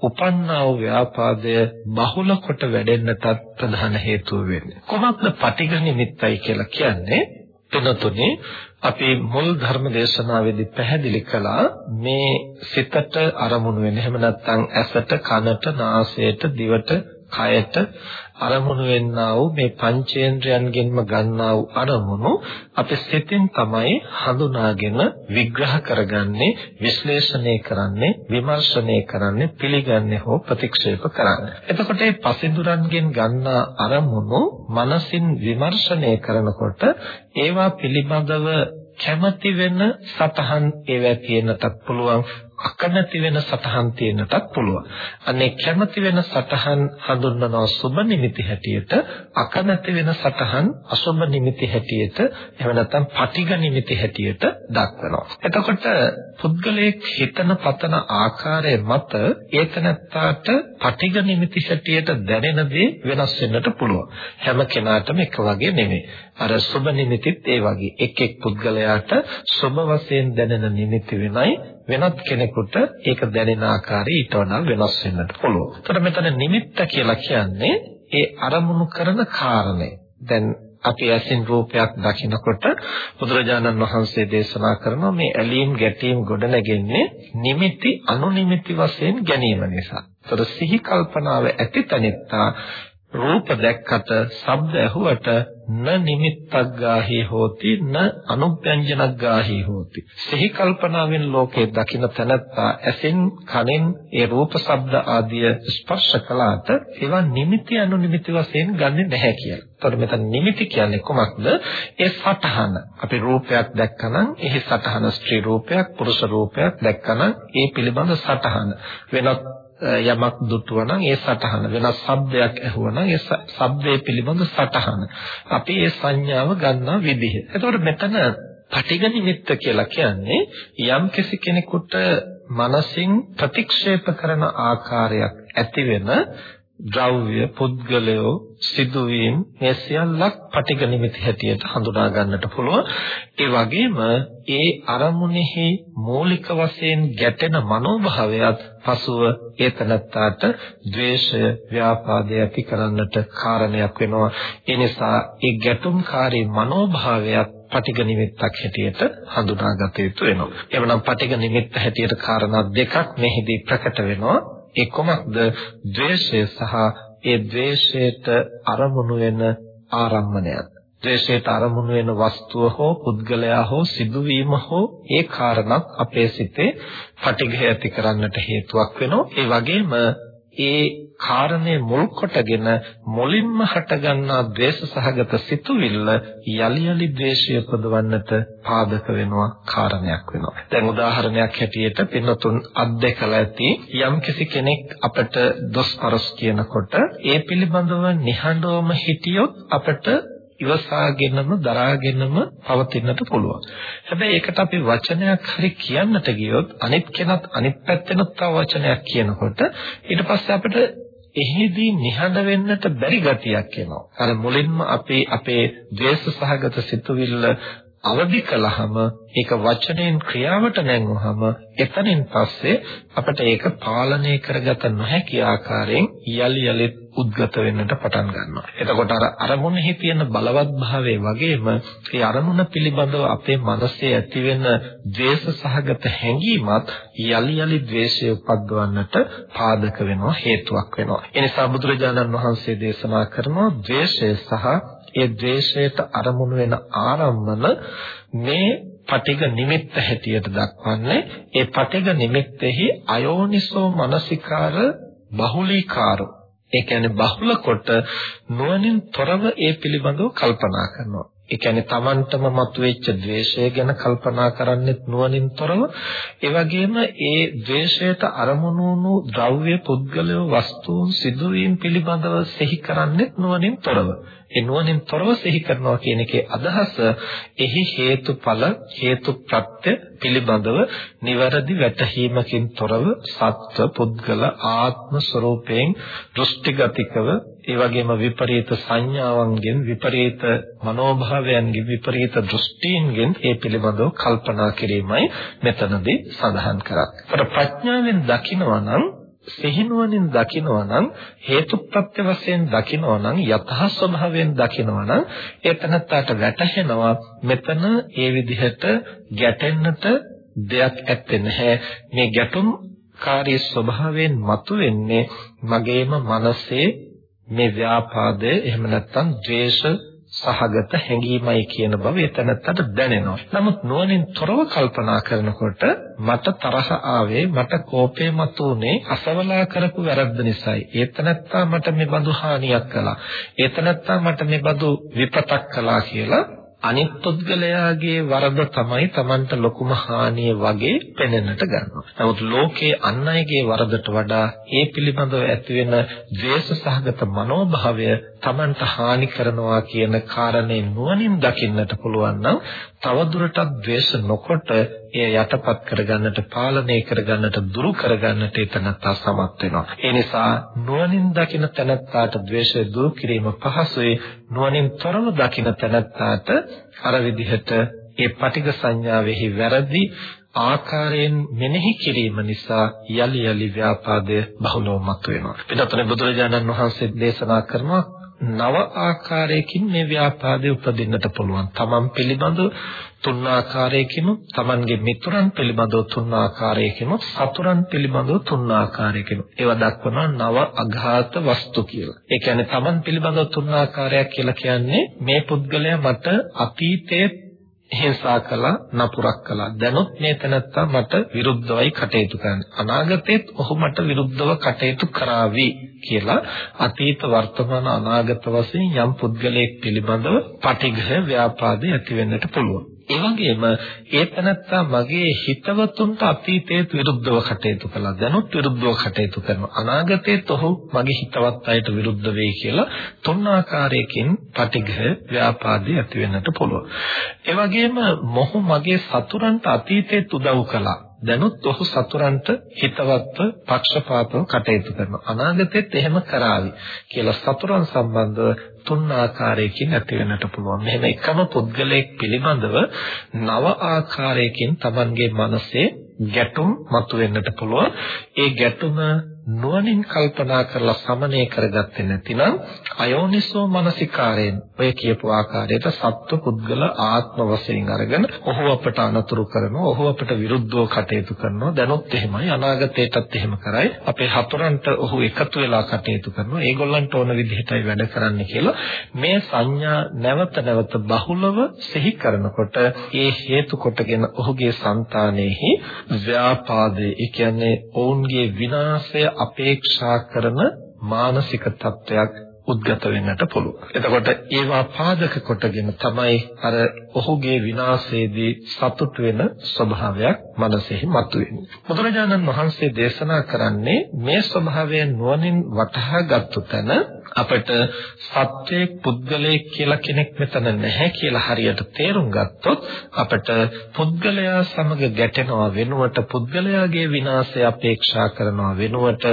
Speaker 2: උපන්නා වූ ව්‍යාපාදය බහුල කොට වැඩෙන්නටත් ප්‍රධාන හේතුව වෙන්නේ. කොහොමද පටිඝ නිමිත්තයි කියලා කියන්නේ තුනතුනේ අපි මුල් ධර්ම දේශනාවේදී පැහැදිලි කළා මේ සිතට අරමුණු වෙන. එහෙම නැත්නම් ඇසට කනට නාසයට දිවට කයට අරමුණු වෙන්නා වූ මේ පංචේන්ද්‍රයන්ගෙන්ම ගන්නා වූ අරමුණු අපි සිතින් තමයි හඳුනාගෙන විග්‍රහ කරගන්නේ විශ්ලේෂණය කරන්නේ විමර්ශනය කරන්නේ පිළිගන්නේ හෝ ප්‍රතික්ෂේප කරන්නේ. එතකොට මේ පසින්දුරන්ගෙන් ගන්නා අරමුණු මනසින් විමර්ශනය කරනකොට ඒවා පිළිබඳව කැමති වෙන සතහන් ඒවා තියෙනටත් පුළුවන්. අකමැති වෙන සතහන් තියෙන්නටත් පුළුවන්. අනේ කැමති වෙන සතහන් හඳුන්වනවා සුබ නිමිති හැටියට, අකමැති වෙන සතහන් අසුබ නිමිති හැටියට, එහෙම නැත්නම් පටිඝ නිමිති හැටියට දක්වනවා. එතකොට පුද්ගලයෙක් හිතන පතන ආකාරය මත ඒතනත්තාට පටිඝ නිමිති හැටියට දැනෙන දේ වෙනස් වෙන්නට පුළුවන්. හැම කෙනාටම එක වගේ නෙමෙයි. අර සුබ නිමිතිත් ඒ වගේ. එක් එක් පුද්ගලයාට සුබ වශයෙන් දැනෙන නිමිති වෙනයි වෙනත් කෙනෙකුට ඒක දැනෙන ආකාරය ඊට වඩා වෙනස් වෙන්නට පුළුවන්. ඒතර මෙතන නිමිත්ත කියලා කියන්නේ ඒ අරමුණු කරන කාරණය. දැන් අපි ඇසින් රූපයක් දකිනකොට බුදුරජාණන් වහන්සේ දේශනා කරන මේ ඇලීම් ගැටීම් ගොඩනැගෙන්නේ නිමිති අනුනිමිති වශයෙන් ගැනීම නිසා. ඒතර සිහි කල්පනාව ඇති තැනිත්තා රූප දැක්කට ශබ්ද ඇහුවට න නිමිත්තක් ගාහි හෝති න අනුප්‍යංජනක් ගාහි හෝති සිහි කල්පනාවෙන් ලෝකේ දකින තැනත්තා ඇසෙන් කනෙන් ඒ රූප ශබ්ද ආදිය ස්පර්ශ කළාට ඒවා නිමිති අනුනිමිති වශයෙන් ගන්නෙ නැහැ කියලා. එතකොට මෙතන නිමිති කියන්නේ කොමක්ද? ඒ සටහන. අපි රූපයක් දැක්කනම් එහි සටහන ස්ත්‍රී රූපයක් පුරුෂ රූපයක් දැක්කනම් ඒ පිළිබඳ සටහන වෙනත් යමක් දුටුවා නම් ඒ සටහන වෙනස් ශබ්දයක් ඇහුවා නම් ඒ ශබ්දයේ පිළිබඳ සටහන අපි ඒ සංඥාව ගන්නා විදිහ. එතකොට මෙතන පටිඝ නිමිත්ත කියලා කියන්නේ යම් කෙනෙකුට මනසින් ප්‍රතික්ෂේප කරන ආකාරයක් ඇති වෙන ද්‍රව්‍ය පුද්ගලයෝ සිදුවීම් මේ සියල්ලක් පටිඝ නිමිති හැටියට හඳුනා ගන්නට පුළුවන්. ඒ වගේම ඒ අරමුණෙහි මූලික වශයෙන් ගැටෙන මනෝභාවයත් පසුව ඒ තනත්තාට ද්වේෂය ව්‍යාපාදය ඇති කරන්නට කාරණයක් වෙනවා. ඒ නිසා ඒ ගැටුම්කාරී මනෝභාවයත් පටිඝ නිමිත්තක් හැටියට හඳුනාගත යුතු වෙනවා. එවනම් පටිඝ නිමිත්ත හැටියට කාරණා දෙකක් මෙහිදී ප්‍රකට වෙනවා. ඒ කොමක්ද? ද්වේෂය සහ ඒ ද්වේෂයට අරමුණු වෙන ආරම්මණයත්. ද්වේෂයට අරමුණු වෙන වස්තුව හෝ පුද්ගලයා හෝ සිදුවීම හෝ ඒ කාරණක් අපේ සිතේ පටිඝය ඇති කරන්නට හේතුවක් වෙනවා. ඒ වගේම ඒ කාරණේ මුල් කොටගෙන මුලින්ම හටගන්නා ද්වේෂ සහගත සිතුවිල්ල යලි යලි ද්වේෂය පදවන්නට පාදක වෙනවා කාරණයක් වෙනවා. දැන් උදාහරණයක් හැටියට පින්නතුන් අත්දැකලා ඇති යම්කිසි කෙනෙක් අපට දොස් පරස් කියනකොට ඒ පිළිබඳව නිහඬවම හිටියොත් අපට ඉවසාගෙනම දරාගෙනම පවතින්නට පුළුවන්. හැබැයි ඒකට අපි වචනයක් හරි කියන්නට ගියොත් අනිත් කෙනත් අනිත් පැත්තෙනුත් තව වචනයක් කියනකොට ඊට පස්සේ අපිට එහිදී නිහඬ වෙන්නට බැරි ගතියක් එනවා. අර මුලින්ම අපේ අපේ ද්වේෂ සහගත සිතුවිල්ල අවදි කළාම ඒක වචනයෙන් ක්‍රියාවට නැංවුවම එතනින් පස්සේ අපිට ඒක පාලනය කරගත නොහැකි ආකාරයෙන් යලි යලිත් උද්ගත වෙන්නට පටන් ගන්නවා. එතකොට අර අරමුණෙහි තියෙන බලවත් භාවයේ වගේම ඒ අරමුණ පිළිබඳව අපේ මනසේ ඇතිවෙන ද්වේෂ සහගත හැඟීමත් යලි යලි ද්වේෂය උපද්දවන්නට පාදක වෙනවා හේතුවක් වෙනවා. ඒ නිසා බුදුරජාණන් වහන්සේ දේශනා කරනවා ද්වේෂය සහ ඒ ද්වේෂයට අරමුණු වෙන ආරම්මන මේ පටිඝ නිමිත්ත හැටියට දක්වන්නේ ඒ පටිඝ නිමිත්තෙහි අයෝනිසෝ මනසිකාර බහුලීකාරෝ ඒ කියන්නේ බහුල කොට නුවණින් තොරව ඒ පිළිබඳව කල්පනා කරනවා. ඒ කියන්නේ Tamanටම මතුවෙච්ච द्वේषය ගැන කල්පනා කරන්නෙත් නුවණින් තොරව ඒ වගේම ඒ द्वේषයට අරමුණු වූ ද්‍රව්‍ය පුද්ගලයෝ වස්තුන් සිදුවීම් පිළිබඳව සිහි කරන්නෙත් නුවණින් තොරව. ඒ නුවණින් තොරව සිහි කරනවා කියන එකේ අදහස එහි හේතුඵල හේතු ප්‍රත්‍ය පිළිබඳව නිවැරදි වැටහීමකින් තොරව සත්ව පුද්ගල ආත්ම ස්වરૂපයෙන් දෘෂ්ටිගතිකව ඒ වගේම විපරීත සංඥාවන්ගෙන් විපරීත මනෝභාවයන්ගෙන් විපරීත දෘෂ්ටීන්ගෙන් ඒ පිළිබඳව කල්පනා කිරීමයි මෙතනදී සඳහන් කරන්නේ. ප්‍රඥාවෙන් දකිනවා නම් සිහිනුවණින් දකිනවා නම් හේතුප්‍රත්‍ය වශයෙන් දකිනවා නම් යතහ ස්වභාවයෙන් දකිනවා නම් ඒතනත්තට වැටහෙනවා මෙතන ඒ විදිහට ගැටෙන්නට දෙයක් ඇත්තේ නැහැ. මේ ගැටුම් කාර්ය ස්වභාවයෙන් මතුවෙන්නේ මගේම මනසේ මේ ව්‍යාපාදය එහෙම නැත්නම් ද්වේෂ සහගත හැඟීමයි කියන බව එතනත්තට දැනෙනවා. නමුත් නුවණින් තොරව කල්පනා කරනකොට මට තරහ ආවේ මට කෝපය මතුනේ අසවලා කරපු වැරද්ද නිසායි. ඒතනත්තා මට මේ බඳු හානියක් කළා. ඒතනත්තා මට මේ බඳු විපතක් කළා කියලා අනිත් පුද්ගලයාගේ වරද තමයි Tamanට ලොකුම හානිය වගේ පෙනෙන්නට ගන්නවා. නමුත් ලෝකයේ අන් අයගේ වරදට වඩා ඒ පිළිබඳව ඇතිවෙන ද්වේෂ සහගත මනෝභාවය Tamanට හානි කරනවා කියන කාරණේ නුවණින් දකින්නට පුළුවන් නම් තවදුරටත් ද්වේෂ නොකොට එය යටපත් කරගන්නට පාලනය කරගන්නට දුරු කරගන්නට එතනත්තා සමත් වෙනවා. ඒ නිසා නුවණින් දකින තැනත්තාට ද්වේෂය දුරු කිරීම පහසුයි. නුවණින් තොරව දකින තැනත්තාට අර විදිහට ඒ පටිඝ සංඥාවෙහි වැරදි ආකාරයෙන් මෙනෙහි කිරීම නිසා යලි යලි ව්‍යාපාදය බහුලව මතුවෙනවා. පිටතනේ බුදුරජාණන් වහන්සේ දේශනා කරනවා නව ආකාරයකින් මේ ව්‍යාපාදේ උපදින්නට පුළුවන්. තමන් පිළිබඳව තුන් ආකාරයකින්, තමන්ගේ මිතුරන් පිළිබඳව තුන් ආකාරයකින්, සතුරන් පිළිබඳව තුන් ආකාරයකින්. ඒවා දක්වනවා නව අඝාත වස්තු කියලා. ඒ කියන්නේ තමන් පිළිබඳව තුන් ආකාරයක් කියලා කියන්නේ මේ පුද්ගලයා මට අතීතයේ හිංසා කළා නපුරක් කළා. දැනුත් මේ තැනත්තා මට විරුද්ධවයි කටයුතු කරන්නේ. අනාගතෙත් ඔහු මට විරුද්ධව කටයුතු කරાવી කියලා අතීත වර්තමාන අනාගත වශයෙන් යම් පුද්ගලයෙක් පිළිබඳව පටිඝ ව්‍යාපාදේ ඇති වෙන්නට පුළුවන්. ඒ වගේම ඒ තනත්තා මගේ හිතවතුන්ට අතීතයට විරුද්ධව කටයුතු කළා. දැනුත් විරුද්ධව කටයුතු කරනවා. අනාගතයේත් ඔහු මගේ හිතවත් අයට විරුද්ධ වෙයි කියලා තුන් ආකාරයකින් පටිඝ ව්‍යාපාදේ ඇති වෙන්නට පුළුවන්. ඒ වගේම මොහු මගේ සතුරන්ට අතීතයට උදව් කළා. දැනුත් ඔහු සතුරන්ට හිතවත්ව පක්ෂපාතව කටයුතු කරනවා. අනාගතෙත් එහෙම කරાવી කියලා සතුරන් සම්බන්ධව තුන් ආකාරයකින් ඇති වෙන්නට පුළුවන්. මෙහෙම එකම පුද්ගලයෙක් පිළිබඳව නව ආකාරයකින් Tamanගේ මනසේ ගැටුම් මතුවෙන්නට පුළුවන්. ඒ ගැටුම නුවණින් කල්පනා කරලා සමනය කරගත්තේ නැතිනම් අයෝනිසෝ මනසිකාරයෙන් ඔය කියපු ආකාරයට සත්ව පුද්ගල ආත්ම වශයෙන් අරගෙන ඔහු අපට අනතුරු කරනවා ඔහු අපට විරුද්ධව කටයුතු කරනවා. දැනොත් එහෙමයි අනාගතයටත් එහෙම කරයි. අපේ හතුරන්ට ඔහු එකතු වෙලා කටයුතු කරනවා. ඒගොල්ලන්ට ඕන විදිහටයි වැඩ කරන්න කියලා මේ සංඥා නැවත නැවත බහුලව සිහි කරනකොට ඒ හේතු කොටගෙන ඔහුගේ సంతානෙහි ව්‍යාපාදේ ඒ කියන්නේ ඔවුන්ගේ විනාශය අපේක්ෂා කරන මානසික තත්වයක් උද්ගත වෙන්නට පුළුවන්. එතකොට ඒවා පාදක කොටගෙන තමයි අර ඔහුගේ විනාශයේදී සතුට වෙන ස්වභාවයක් මනසෙහි මතුවෙන්නේ. බුදුරජාණන් වහන්සේ දේශනා කරන්නේ මේ ස්වභාවය නුවණින් වටහා ගත්තු තැන අපිට සත්වයේ පුද්ගලයෙක් කියලා කෙනෙක් මෙතන නැහැ කියලා හරියට තේරුම් ගත්තොත් අපිට පුද්ගලයා සමග ගැටෙනවා වෙනුවට පුද්ගලයාගේ විනාශය අපේක්ෂා කරනවා වෙනුවට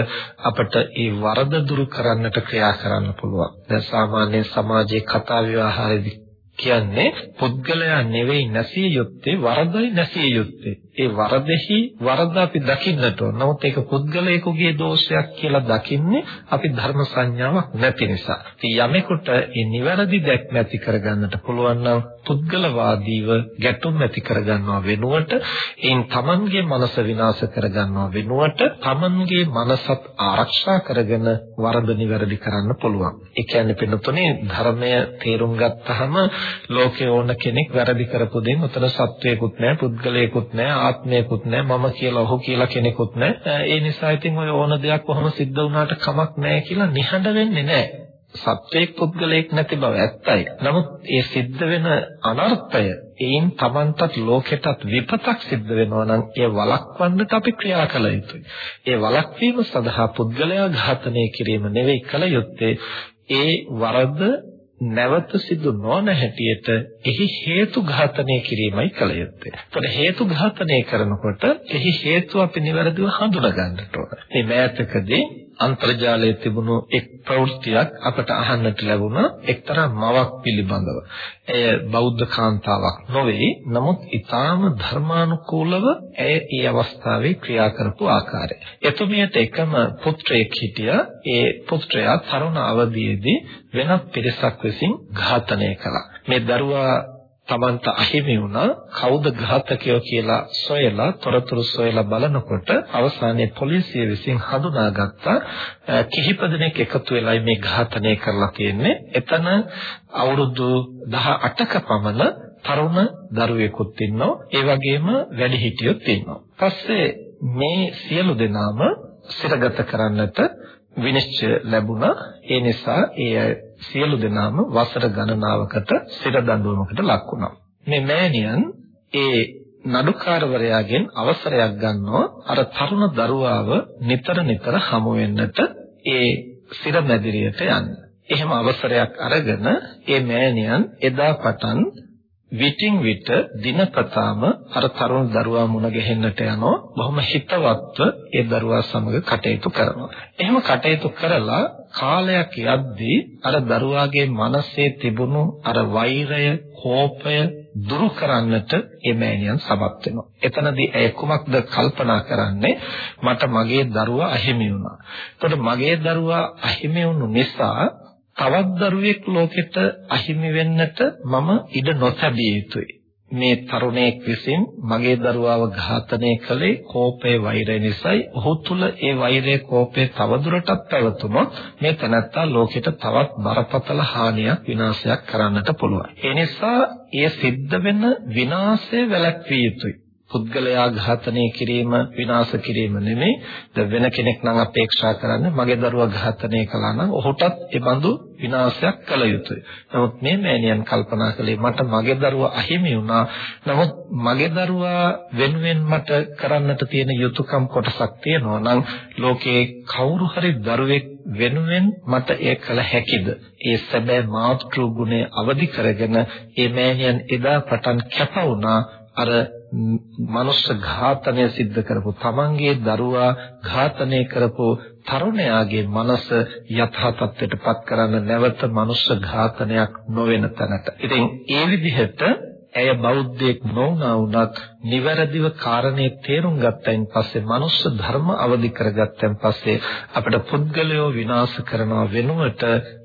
Speaker 2: අපිට ඒ වරද දුරු කරන්නට ක්‍රියා කරන්න පුළුවන්. දැන් සාමාන්‍ය සමාජයේ කතා ව්‍යවහාරෙදි කියන්නේ පුද්ගලයා නෙවෙයි නැසිය යුත්තේ වරදයි නැසිය යුත්තේ. ඒ වරදෙහි වරද අපි දකින්නට ඕන. නමුත් ඒක පුද්ගලයෙකුගේ දෝෂයක් කියලා දකින්නේ අපි ධර්ම සංඥාවක් නැති නිසා. ඉතින් යමෙකුට මේ නිවැරදි දැක්ම ඇති කරගන්නට පුළුවන් නම් පුද්ගලවාදීව ගැටුම් ඇති කරගන්නවා වෙනුවට එයින් තමන්ගේ මනස විනාශ කරගන්නවා වෙනුවට තමන්ගේ මනසත් ආරක්ෂා කරගෙන වරද නිවැරදි කරන්න පුළුවන්. ඒ කියන්නේ පින්නතුනේ ධර්මය තේරුම් ගත්තහම ලෝකේ ඕන කෙනෙක් වැරදි කරපු දෙයින් උතර සත්වයකුත් නැහැ පුද්ගලයෙකුත් නැහැ ආත්මයකුත් නැහැ මම කියලා ඔහු කියලා කෙනෙකුත් නැහැ ඒ නිසා ඉතින් ඔය ඕන දෙයක් කොහොම සිද්ධ වුණාට කමක් නැහැ කියලා නිහඬ වෙන්නේ නැහැ සත්වයක් පුද්ගලයෙක් නැති බව ඇත්තයි. නමුත් ඒ සිද්ධ වෙන අනර්ථය ඒන් Tamanටත් ලෝකෙටත් විපතක් සිද්ධ වෙනවා නම් ඒ වළක්වන්නට අපි ක්‍රියා කළ යුතුයි. ඒ වළක්වීම සඳහා පුද්ගලයා ඝාතනය කිරීම නෙවෙයි කළ යුත්තේ ඒ වරද නැවත සිදු නොවන හැටියට එහි හේතු ඝාතනය කිරීමයි කල යුත්තේ. එතකොට හේතු ඝාතනය කරනකොට එහි හේතු අපි નિවරදිව හඳුනා ගන්නට ඕන. මේ මෑතකදී අන්තර්ජාලයේ තිබුණු එක් ප්‍රවෘත්තියක් අපට අහන්නට ලැබුණා එක්තරා මවක් පිළිබඳව. එය බෞද්ධ කාන්තාවක් නොවේ. නමුත් ඊටාම ධර්මානුකූලව ඇය ඒ අවස්ථාවේ ක්‍රියා කරපු ආකාරය. එතුමියට එකම පුත්‍රයෙක් හිටියා. ඒ පුත්‍රයා තරුණ අවදියේදී වෙනත් පිරිසක් විසින් ඝාතනය කළා. මේ දරුවා තමන්ට අහිමි වුණා. කවුද ඝාතකයෝ කියලා සොයලා තොරතුරු සොයලා බලනකොට අවසානයේ පොලිසිය විසින් හඳුනාගත්තා කිහිප දෙනෙක් එකතු වෙලා මේ ඝාතනය කරලා තියෙන්නේ. එතන අවුරුදු 18ක පමණ තරුණ දරුවෙකුත් ඉන්නවා. ඒ වගේම වැඩිහිටියොත් ඉන්නවා. පස්සේ මේ සියලු දෙනාම සිරගත කරන්නට විනිශ්චය ලැබුණා. ඒ නිසා ඒ සියලු දෙනාම වසර ගණනාවකට සිර දඬුවමකට ලක් වුණා. මේ මෑණියන් ඒ නඩුකාරවරයාගෙන් අවසරයක් ගන්නවා අර තරුණ දරුවාව නිතර නිතර හමු වෙන්නට ඒ සිර මැදිරියට යන්න. එහෙම අවසරයක් අරගෙන ඒ මෑණියන් එදා පටන් විටින් විට දිනපතාම අර තරුණ දරුවා මුණ ගැහෙන්නට යනවා බොහොම හිතවත්ව ඒ දරුවා සමග කටයුතු කරනවා. එහෙම කටයුතු කරලා කාලයක් යද්දී අර දරුවාගේ මනසේ තිබුණු අර වෛරය, කෝපය දුරු කරන්නට ඒ මෑණියන් සමත් වෙනවා. එතනදී ඇය කුමක්ද කල්පනා කරන්නේ? මට මගේ දරුවා අහිමි වුණා. එතකොට මගේ දරුවා අහිමි වුණු නිසා තවත් දරුවෙක් ලෝකෙට අහිමි වෙන්නට මම ඉඩ නොතැබිය යුතුයි. මේ තරුණයෙක් විසින් මගේ දරුවාව ඝාතනය කළේ කෝපේ වෛරය නිසායි. ඔහු තුල ඒ වෛරය කෝපේ තවදුරටත් පැවතුනොත් මේ තනත්තා ලෝකෙට තවත් බරපතල හානියක් විනාශයක් කරන්නට පුළුවන්. ඒ නිසා ඒ සිද්ධ වෙන විනාශය වැළැක්විය යුතුයි. පුද්ගලයා ඝාතනය කිරීම විනාශ කිරීම නෙමෙයි ද වෙන කෙනෙක් නම් අපේක්ෂා කරන්නේ මගේ දරුවා ඝාතනය කළා නම් ඔහුටත් ඒ බඳු විනාශයක් කළ යුතුයි. නමුත් මේ මෑණියන් කල්පනා කළේ මට මගේ දරුවා අහිමි වුණා. නමුත් මගේ දරුවා වෙනුවෙන් මට කරන්නට තියෙන යුතුයකම් කොටසක් තියෙනවා නම් ලෝකේ කවුරු හරි දරුවෙක් වෙනුවෙන් මට ඒ කළ හැකිද? ඒ සැබෑ මාතෘ ගුණය අවදි කරගෙන ඒ මෑණියන් එදා පටන් කැප වුණා අර මනුෂ්‍ය ඝාතනය සිද්ධ කරපු තමන්ගේ දරුවා ඝාතනය කරපු තරුණයාගේ මනස යථා තත්ත්වයටපත් කරන්න නැවත මනුෂ්‍ය ඝාතනයක් නොවන තැනට. ඉතින් ඒ විදිහට ඇය බෞද්ධයෙක් නොවුනා වුණත් නිවැරදිව කාරණේ තේරුම් ගත්තයින් පස්සේ මනුෂ්‍ය ධර්ම අවදි කරගත්තන් පස්සේ අපිට පුද්ගලයෝ විනාශ කරනවා වෙනුවට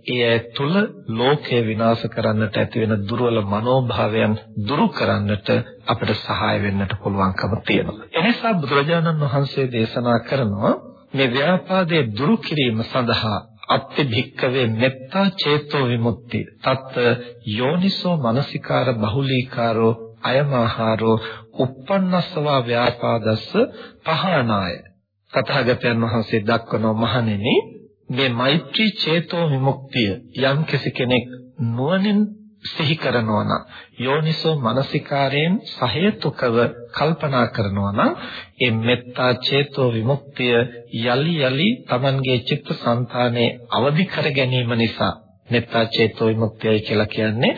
Speaker 2: ඒ තුල ලෝකය විනාශ කරන්නට ඇති වෙන දුර්වල මනෝභාවයන් දුරු කරන්නට අපිට සහාය වෙන්නට පුළුවන්කම තියෙනවා. එනිසා බුදුරජාණන් වහන්සේ දේශනා කරනවා මේ ව්‍යාපාදයේ දුරු කිරීම සඳහා අත්ති භික්කවේ මෙත්තා චේතෝ විමුක්ති. තත් යෝනිසෝ මනසිකාර බහුලීකාරෝ අයමහාරෝ uppannasava ව්‍යාපාදස්ස පහනාය තථාගතයන් වහන්සේ දක්වන මහණෙනි මේ මෛත්‍රී චේතෝ විමුක්තිය යම් කෙනෙක් නුවණින් සිහි කරනවා නම් යෝනිසෝ මනසිකාරයෙන් සහේතුකව කල්පනා කරනවා නම් ඒ මෙත්තා චේතෝ විමුක්තිය යලි යලි Tamanගේ චිත්තසංතානයේ අවදි කර ගැනීම නිසා මෙත්තා චේතෝ විමුක්තියයි කියලා කියන්නේ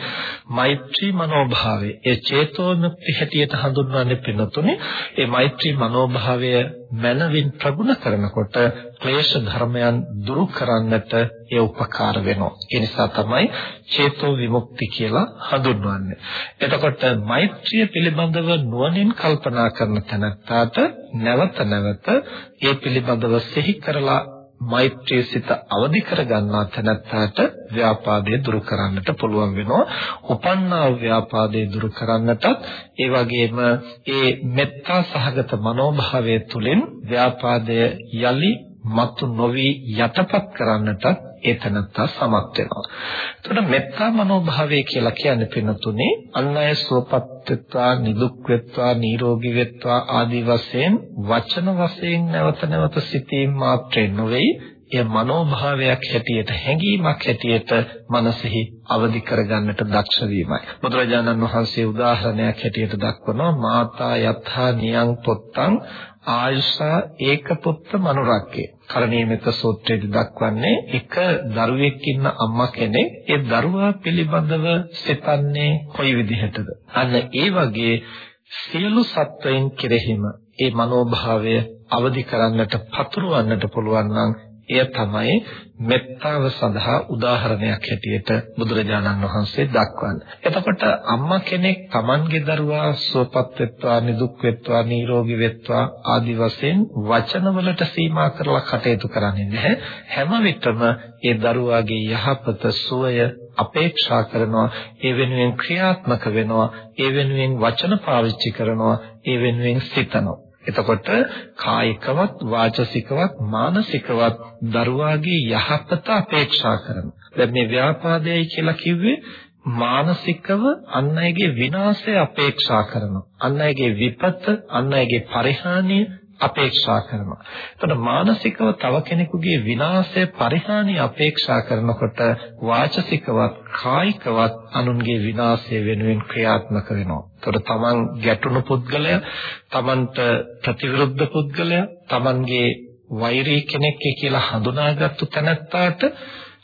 Speaker 2: මෛත්‍රී මනෝභාවය. ඒ චේතෝ විමුක්ති හැටියට හඳුන්වන්නේ පින්නතුනේ ඒ මෛත්‍රී මනෝභාවය මනවින් ප්‍රගුණ කරනකොට ක්ලේශ ධර්මයන් දුරු කරන්නට ඒ උපකාර වෙනවා. ඒ නිසා තමයි චේතෝ විමුක්ති කියලා හඳුන්වන්නේ. එතකොට මෛත්‍රිය පිළිබඳව නුවණින් කල්පනා කරන තැනත්තාට නැවත නැවත ඒ පිළිබඳව සිහි කරලා මෛත්‍රී සිත අවදි කරගන්නා තැනැත්තාට ව්‍යාපාදය දුරු කරන්නට පුළුවන් වෙනවා. උපන්නා ව්‍යාපාදය දුරු කරන්නටත් ඒ වගේම ඒ මෙත්තා සහගත මනෝභාවය තුළින් ව්‍යාපාදය යලි මතු නොවි යටපත් කරන්නටත් ඒ තනත්තා සමත් වෙනවා. එතකොට මෙත්තා මනෝභාවය කියලා කියන්නේ පින්නතුනේ අන් අය සුවපත් වෙත්වා, නිදුක් වෙත්වා, නිරෝගී වෙත්වා ආදී වශයෙන් වචන වශයෙන් නැවත නැවත සිතීම මාත්‍රේ නොවේ. එය මනෝභාවයක් හැටියට හැඟීමක් හැටියට මනසෙහි අවදි කරගන්නට දක්ෂ වීමයි. බුදුරජාණන් වහන්සේ උදාහරණයක් හැටියට දක්වනවා මාතා යත්හා නියං පොත්තං ආයුෂා ඒකපුත්ත මනුරක්කේ කරණීයමෙත සූත්‍රයේදී දක්වන්නේ එක දරුවෙක් ඉන්න අම්මා කෙනෙක් ඒ දරුවා පිළිබඳව සිතන්නේ කොයි විදිහටද අන්න ඒ වගේ සියලු සත්වයන් කෙරෙහිම ඒ මනෝභාවය අවදි කරන්නට පතුරවන්නට පුළුවන් නම් එය තමයි මෙත්තාව සඳහා උදාහරණයක් හැටියට බුදුරජාණන් වහන්සේ දක්වන්නේ. එතකොට අම්මා කෙනෙක් Tamanගේ දරුවා සුවපත් වෙත්වා, නිදුක් වෙත්වා, නිරෝගී වෙත්වා ආදි වශයෙන් වචනවලට සීමා කරලා කටයුතු කරන්නේ නැහැ. හැම විටම ඒ දරුවාගේ යහපත සුවය අපේක්ෂා කරනවා ඒ වෙනුවෙන් ක්‍රියාත්මක වෙනවා ඒ වෙනුවෙන් වචන පාවිච්චි කරනවා ඒ වෙනුවෙන් සිතනවා එතකොට කායිකවත් වාචසිකවත් මානසිකවත් දරුවාගේ යහපත අපේක්ෂා කරන. දැන් මේ ව්‍යාපාදයයි කියලා කිව්වේ මානසිකව අන් අයගේ විනාශය අපේක්ෂා කරනවා. අන් අයගේ විපත, අන් අයගේ පරිහානිය අපේක්ෂා කරනවා. එතකොට මානසිකව තව කෙනෙකුගේ විනාශය පරිහානිය අපේක්ෂා කරනකොට වාචසිකවත් කායිකවත් අනුන්ගේ විනාශය වෙනුවෙන් ක්‍රියාත්මක වෙනවා. එතකොට තමන් ගැටුණු පුද්ගලයා, තමන්ට ප්‍රතිවිරුද්ධ පුද්ගලයා, තමන්ගේ වෛරී කෙනෙක් කියලා හඳුනාගත්තු තැනැත්තාට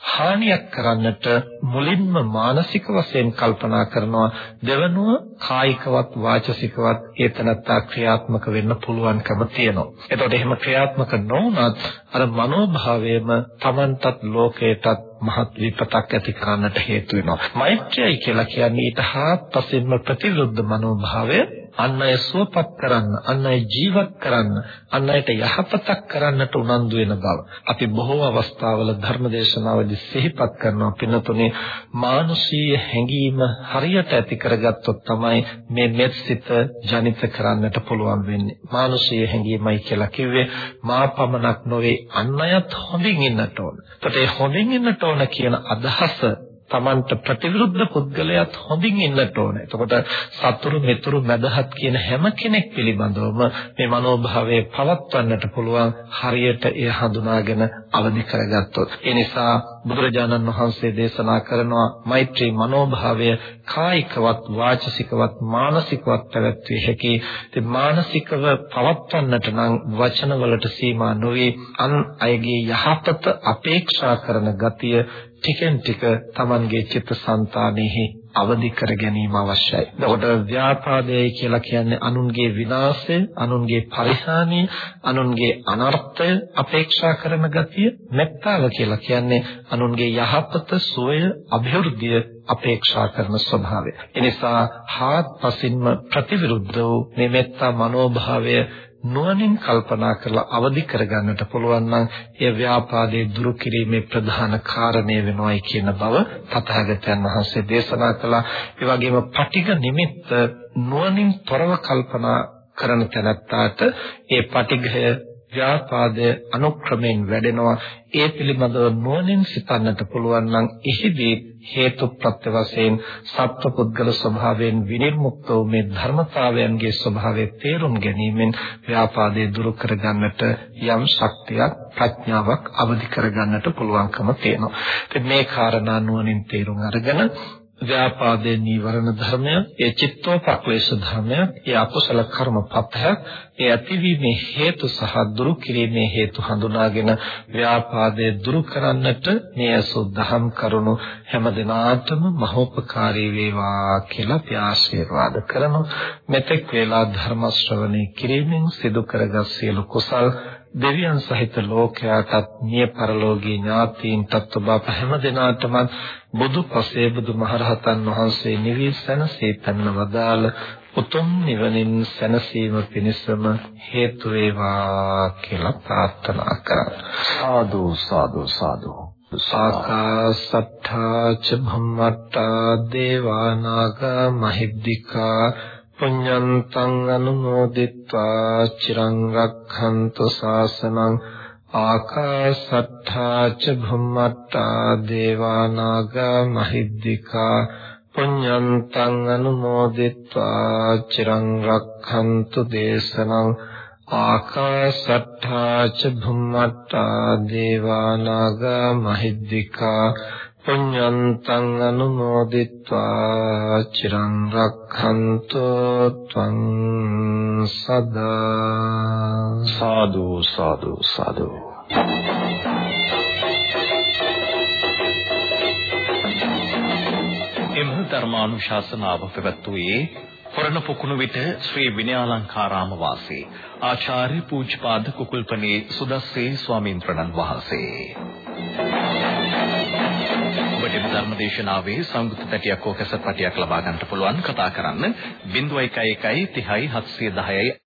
Speaker 2: හානියක් කරන්නට මුලින්ම මානසික වශයෙන් කල්පනා කරනවා දෙවනුව කායිකවත් වාචසිකවත් ඒ තනත්තා ක්‍රියාත්මක වෙන්න පුළුවන්කම තියෙනවා. එතකොට එහෙම ක්‍රියාත්මක නොවුනත් අර මනෝභාවයම Tamanටත් ලෝකයටත් මහත් විපතක් ඇති කරන්නට හේතු වෙනවා. මෛත්‍රියයි කියලා කියන්නේ ඊට හාත්පසින්ම ප්‍රතිවිරුද්ධ මනෝභාවය අන් අය සුවපත් කරන්න, අන් අය ජීවත් කරන්න, අන් අයට යහපතක් කරන්නට උනන්දු වෙන බව. අපි බොහෝ අවස්ථාවල ධර්මදේශනාවලදී සිහිපත් කරනවා පින්නතුනේ මානුෂීය හැඟීම හරියට ඇති කරගත්තොත් තමයි මේ මෙත්සිත ජනිත කරන්නට පුළුවන් වෙන්නේ. මානුෂීය හැඟීමයි කියලා කිව්වේ මා පමණක් නොවේ අන් අයත් හොඳින් ඉන්නට ඕන. ඒකට හොඳින් ඉන්නට ඕන කියන අදහස Tamanට ප්‍රතිවිරුද්ධ පුද්ගලයාත් හොඳින් ඉන්නට ඕන. එතකොට සතුරු මිතුරු මැදහත් කියන හැම කෙනෙක් පිළිබඳවම මේ මනෝභාවය පවත්වන්නට පුළුවන් හරියට එය හඳුනාගෙන අවදි කරගත්තොත්. ඒ නිසා බුදුරජාණන් වහන්සේ දේශනා කරනවා මෛත්‍රී මනෝභාවය කායිකවත් වාචසිකවත් මානසිකවත් පැවැත්විය හැකි. ඒ මානසිකව පවත්වන්නට නම් වචනවලට සීමා නොවේ අන් අයගේ යහපත අපේක්ෂා කරන ගතිය ටිකෙන් ටික Tamanගේ චිත්තසංතානෙහි අවදි කර ගැනීම අවශ්‍යයි. එතකොට ව්‍යාපාදයයි කියලා කියන්නේ අනුන්ගේ විනාශය, අනුන්ගේ පරිහානිය, අනුන්ගේ අනර්ථය අපේක්ෂා කරන ගතිය. මෙත්තාව කියලා කියන්නේ අනුන්ගේ යහපත, සුවය, અભිවෘද්ධිය අපේක්ෂා කරන ස්වභාවය. එනිසා හාත්පසින්ම ප්‍රතිවිරුද්ධ වූ මේ මෙත්තා මනෝභාවය නුවණින් කල්පනා කරලා අවදි කරගන්නට පුළුවන් නම් ඒ ව්‍යාපාදයේ දුරු කිරීමේ ප්‍රධාන කාරණය වෙනවයි කියන බව තථාගතයන් වහන්සේ දේශනා කළා. ඒ වගේම පටිඝ නිමිත්ත නුවණින් තොරව කල්පනා කරන තැනත්තාට ඒ පටිඝය ව්‍යාපාදය අනුක්‍රමයෙන් වැඩෙනවා ඒ පිළිබඳව නුවණින් සිතන්නට පුළුවන් නම් එහිදී හේතු ප්‍රත්‍ය වශයෙන් සත්පුද්ගල ස්වභාවයෙන් විනිර්මුක්ත වූ මේ ධර්මතාවයන්ගේ ස්වභාවය තේරුම් ගැනීමෙන් ව්‍යාපාදේ දුරු කරගන්නට යම් ශක්තියක් ප්‍රඥාවක් අවදි කරගන්නට පුළුවන්කම තියෙනවා. ඉතින් මේ කාරණා නුවණින් තේරුම් අරගෙන ව්‍යාපාදේ නීවරණ ධර්මය, ඒ චිත්තෝපක්ලේශ ධර්මය, ඒ අකුසල කර්මපතය, ඒ ඇතිවීමේ හේතු සහ දුරු කිරීමේ හේතු හඳුනාගෙන ව්‍යාපාදේ දුරු කරන්නට මේ අසුද්ධහම් කරුණු හැම දිනාටම මහෝපකාරී වේවා කියලා අපි ආශිර්වාද කරමු. මෙතෙක් වේලා ධර්ම ශ්‍රවණය කිරීමෙන් සිදු කරගත් සියලු කුසල් දෙවියන් සහිත ලෝකයාටත් මිය පරලෝකීය ඥාතීන්ටත් ඔබ අප හැම දිනාටම බුදු පසේ බුදු මහරහතන් වහන්සේ නිවී සැනසී තන්න වදාළ උතුම් නිවනින් සැනසීම පිණිසම හේතු වේවා කියලා ප්‍රාර්ථනා කරා
Speaker 1: සාදු සාදු සාදු.
Speaker 2: සාකාසත්තා ච භම්මත්තා දේවානාග මහිද්దికා පුඤ්ඤන්තං අනුමෝදිත්වා චිරං රක්ඛන්තු ශාසනං ආකාශත්තා ච භුම්මත්තා දේවා නාග මහිද්దికා පුඤ්ඤන්තං අනුමෝදිත්වා චිරං රක්ඛන්තු දේශනං ආකාශත්තා ච භුම්මත්තා දේවා නාග මහිද්దికා පුඤ්ඤන්තං අනුමෝදිත්වා චිරං රක්ඛන්තු ත්වං සදා
Speaker 1: සාදු සාදු සාදු එම ධර්මානුශාසනාව පැවැත්වුවේ පොරණ පොකුණු විට ශ්‍රී විනයාලංකාරාම වාසී ආචාර්ය පූජ්‍යපාද කුකුල්පනේ සුදස්සේ ස්වාමීන් වහන්සේ ධර්මදේශනාවේ සංගීත පැටියක් හෝ කැසට් පටියක් ලබා ගන්නට පුළුවන්. කතා කරන්න 0111 30 710යි